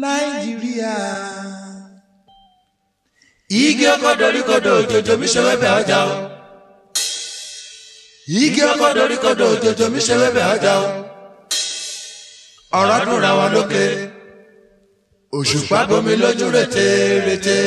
nàìjíríà. igi ọkọ doríkodò òjòjò mi ṣe wẹbẹ ọjà o. igi ọkọ doríkodò òjòjò mi ṣe wẹbẹ ọjà o. ọ̀rọ̀ dùnra wọn lókè òṣùpá bomi lójú rètérètè.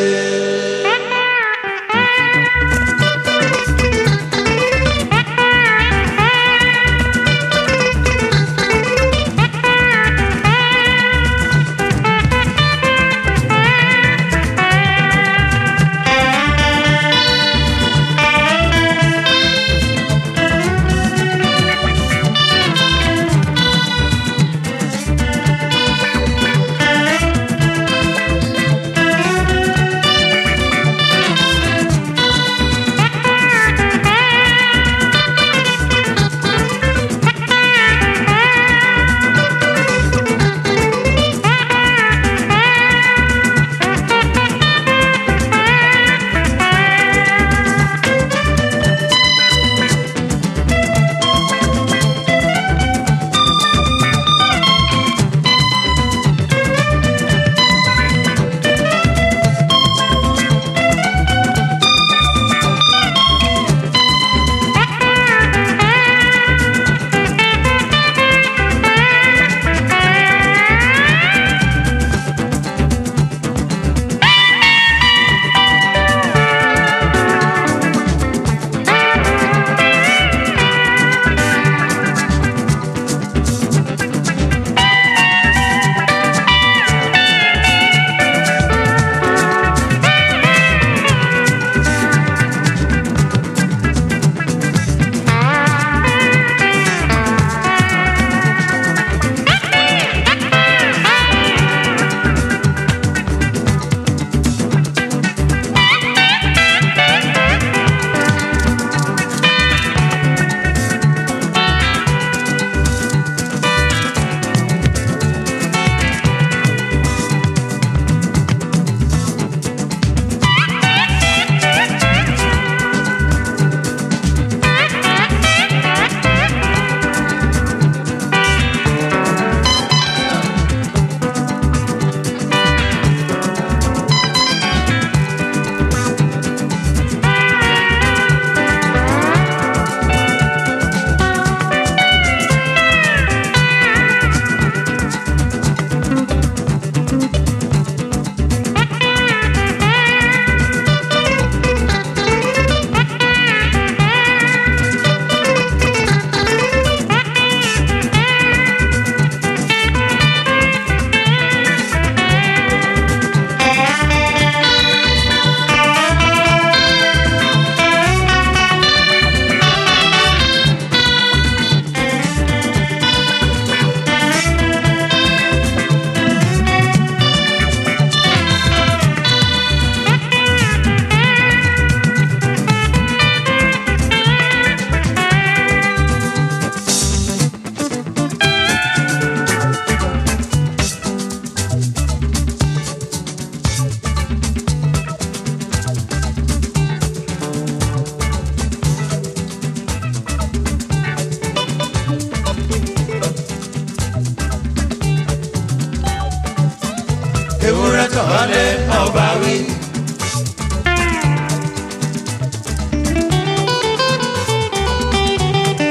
ewúrẹ́ tọ̀hánlẹ̀ ọba wí.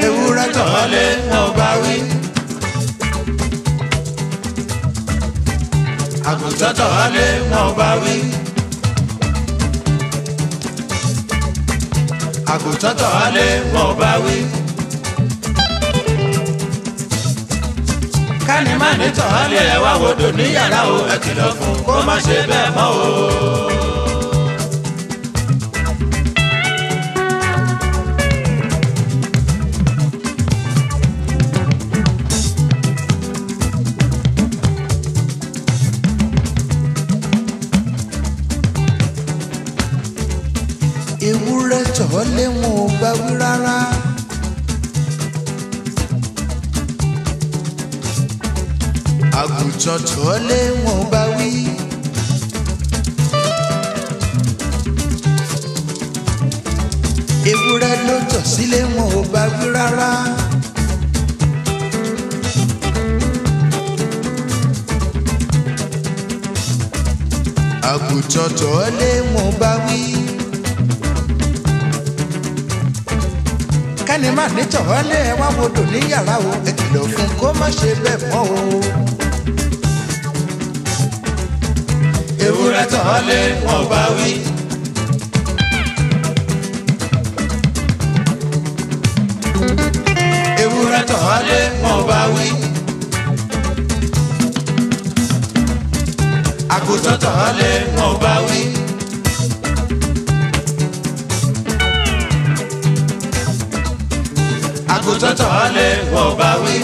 ewúrẹ́ tọ̀hánlẹ̀ ọba wí. àgùntàn tọ̀hánlẹ̀ ọba wí. àgùntàn tọ̀hánlẹ̀ ọba wí. kẹ́ni má ní tọ́lé ẹ̀ wá wodò ní yàrá o ẹ̀ kìlọ̀ fún kó má ṣe bẹ́ẹ̀ mọ́ o. jọjọ lé wọn bá wí. ewúrẹ́ ló jọ sílé wọn ò bá wí rárá. àgùntàn jọ lé wọn bá wí. kẹ́ni má ní jọ̀wọ́ lé wọn wodò ní yàrá o ẹ fún kó má ṣe bẹ́ẹ̀ mọ́ o. ewúrẹ́ tán lé wọn bá wí. ewúrẹ́ tán lé wọn bá wí. àgùntàn tán lé wọn bá wí. àgùntàn tán lé wọn bá wí.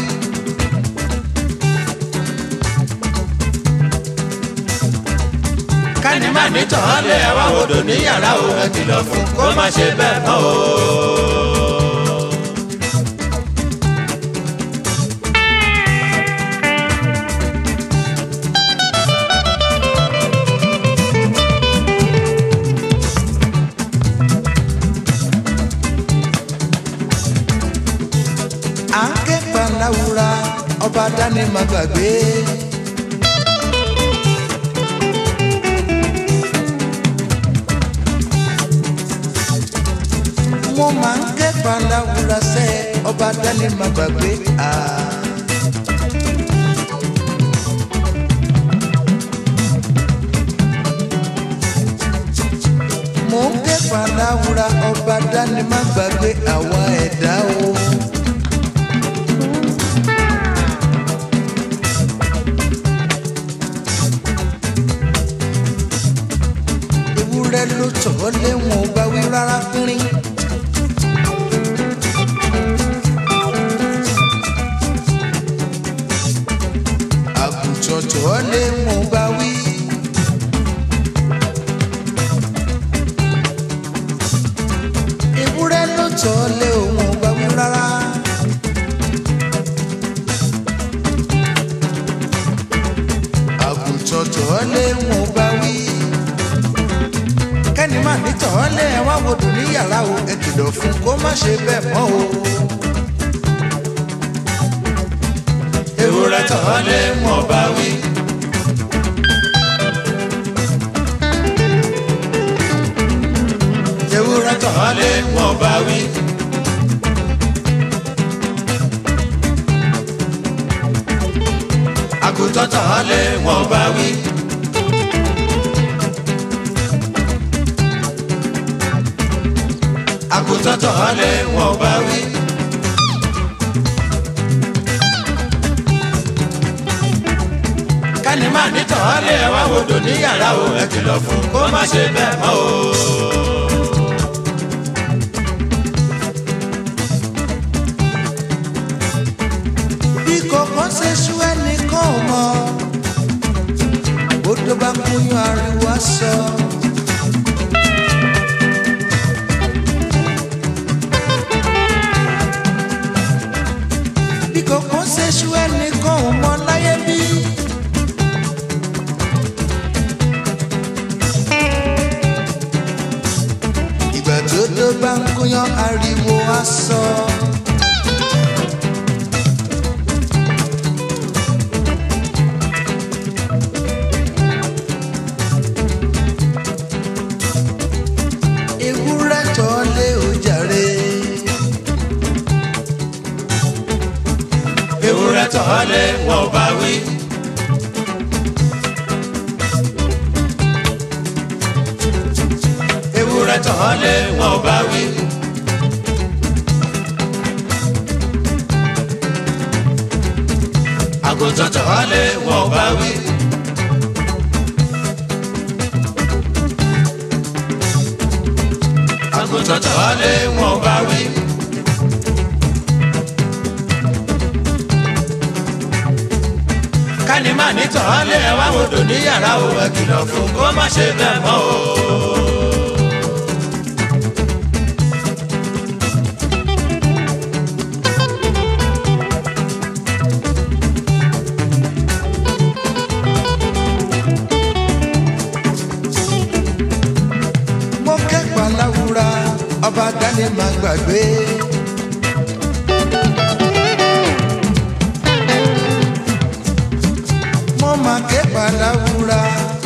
má ní tàn lé àwa odò ní o ẹ kìlọ̀ fún kó má ṣe bẹ́ẹ̀ mọ́ o. akẹ́pàá láwùrá ọba dání gbàgbé. mo máa ń ké pàlàwùrasẹ́ ọba dání má gbàgbé à. mo ń ké pàlàwùra ọba dání má gbàgbé àwa ẹ̀dá o. ewúrẹ́ ló tọ̀ ọ́ léwọn ò bá wí rárá pínrín. tọ́lé ń ò bá wí. kẹ́ni má ní tọ́lé ẹ wò dùn ní yàrá o ẹ kìlọ̀ fún kó má ṣe bẹ́ẹ̀ mọ́ o. ewúrẹ́ tọ́lé ń ò bá wí. ewúrẹ́ tọ́lé ń ò bá wí. àgùntàn tọ́lé ń bá wí. tọ́tọ̀ hale wọn bá wí. kánìmá nítọ̀ ọlẹ́ wá wodò ní yàrá o ẹ kìlọ̀ fún o. Kanima wọn bá wí. ká ní má ní tàn án lé ẹ̀wá odò ní yàrá òwe o. láyé máa gbàgbé. mo máa ké pàdáwúrà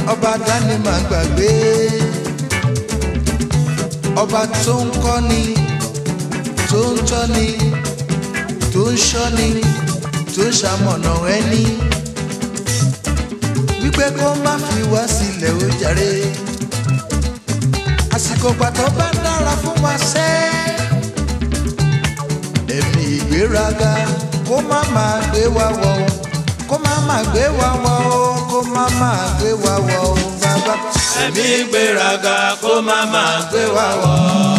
ọba dání máa gbàgbé. ọba tó ń kọ́ni tó ń tọ́ni tó ń ṣọ́ni tó ń ṣamọ̀nà ẹni wípé kó má fi wá sílẹ̀ ó jàre àsìkò gbà tó bá dára fún wa ṣe. ẹ̀mí ìgbéraga kó má máa gbé wa wọ̀ o kó má máa gbé wa wọ̀ o kó má máa gbé wa wọ̀ o ẹ̀mí ìgbéraga kó má máa gbé wa wọ̀ o.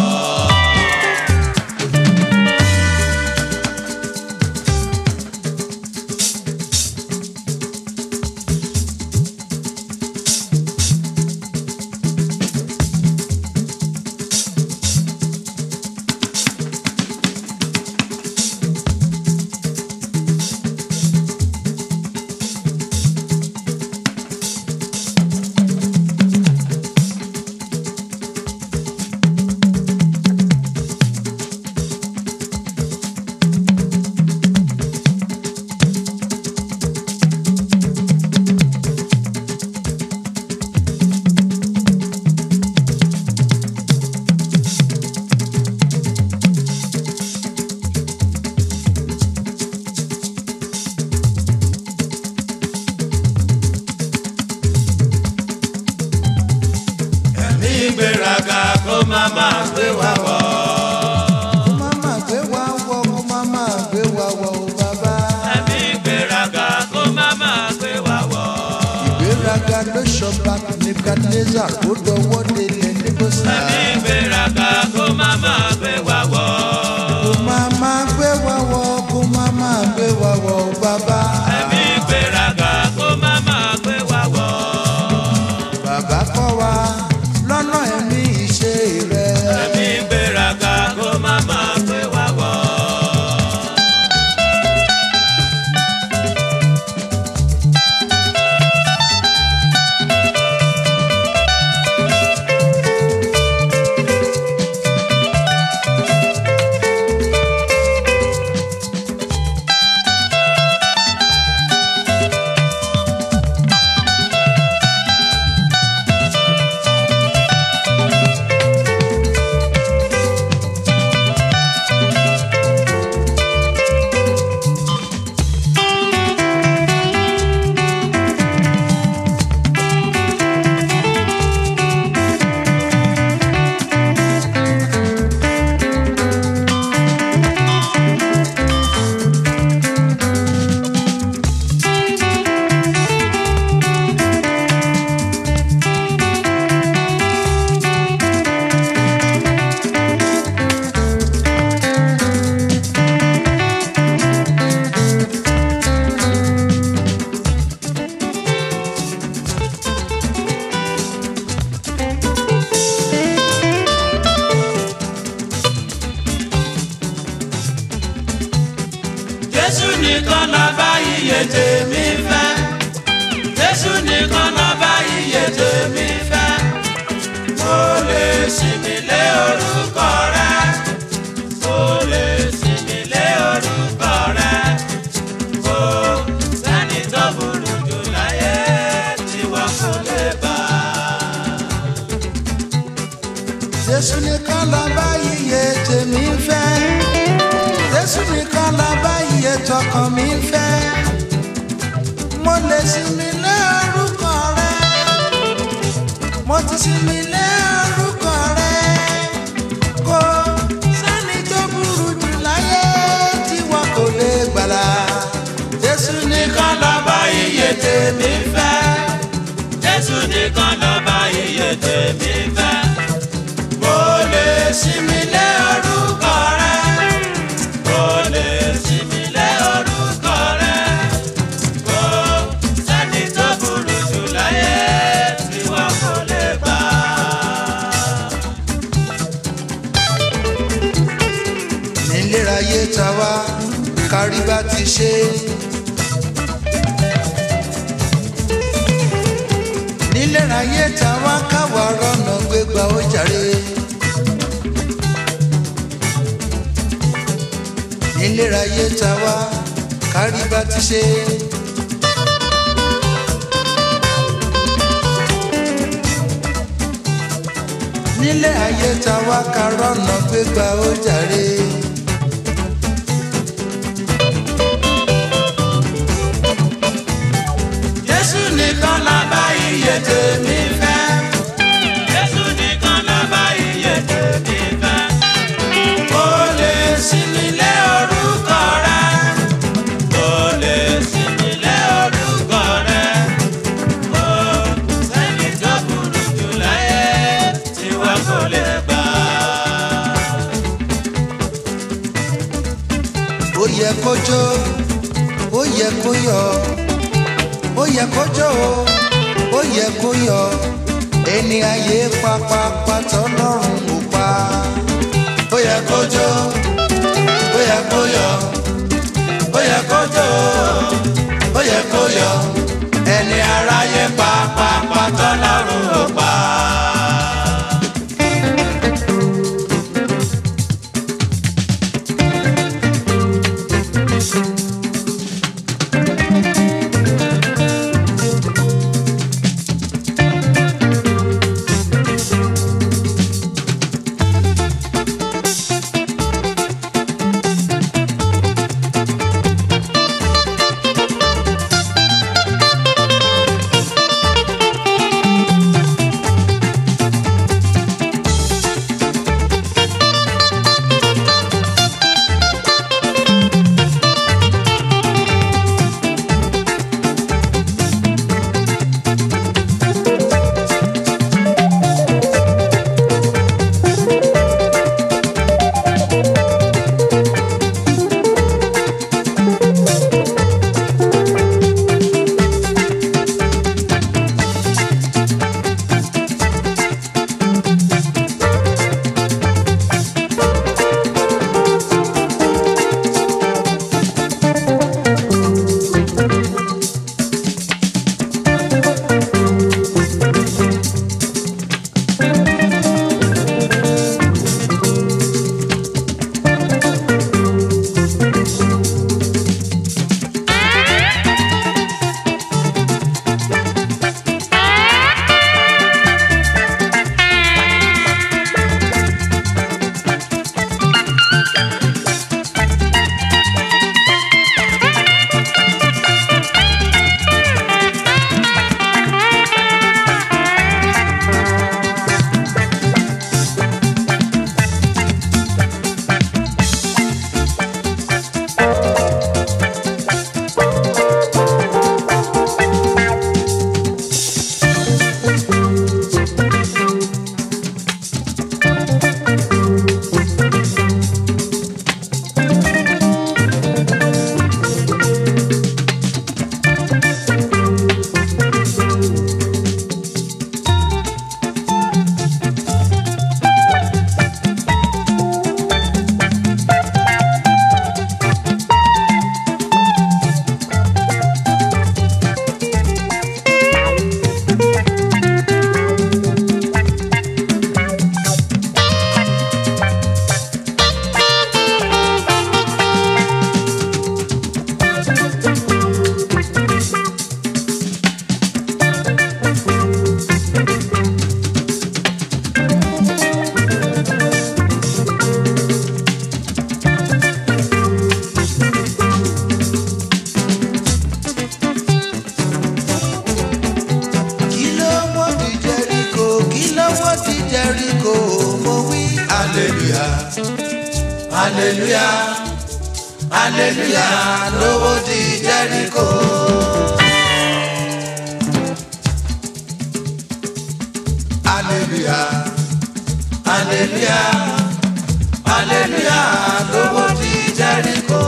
what they tend to go tọkàn mi fẹ́ mo lè sinmi lórúkọ rẹ mo ti sinmi lórúkọ rẹ kò sẹ́ni tó burú jù láyé tí wọn kò lè gbàlà Jésù nìkan lọ́ba iye tèmi fẹ́ Jésù nìkan lọ́ba iye tèmi fẹ́ mo lè sinmi lórúkọ ayé ta wá kárí bá ti ṣe. nílé ayé ta wá karọ́nà gbégbá ó jàre. jésù nìkan la bá iye tèmi. kójó ó yẹ kó yọ ó yẹ kojo. ó yẹ kó yọ ẹni ayé pápápá tọ́lọ́run ò pa. ó yẹ kójó ó yẹ kó yọ ó yẹ kojo. ó yẹ kó yọ ẹni aráyé pápápá tọ́lọ́run ò pa. hallelujah hallelujah hallelujah lówó ti Jẹ́ríkò.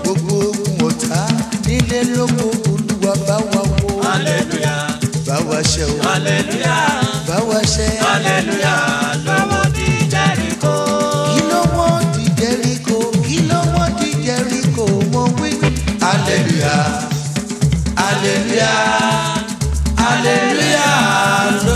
gbogbo ogun ọ̀tá nílé lóko olúwa bá wa wó. hallelujah bá wa ṣe o. hallelujah bá wa ṣe. hallelujah lówó ti Jẹ́ríkò. kí ló wọ́n ti Jẹ́ríkò kí ló wọ́n ti Jẹ́ríkò mo wí. hallelujah hallelujah hallelujah.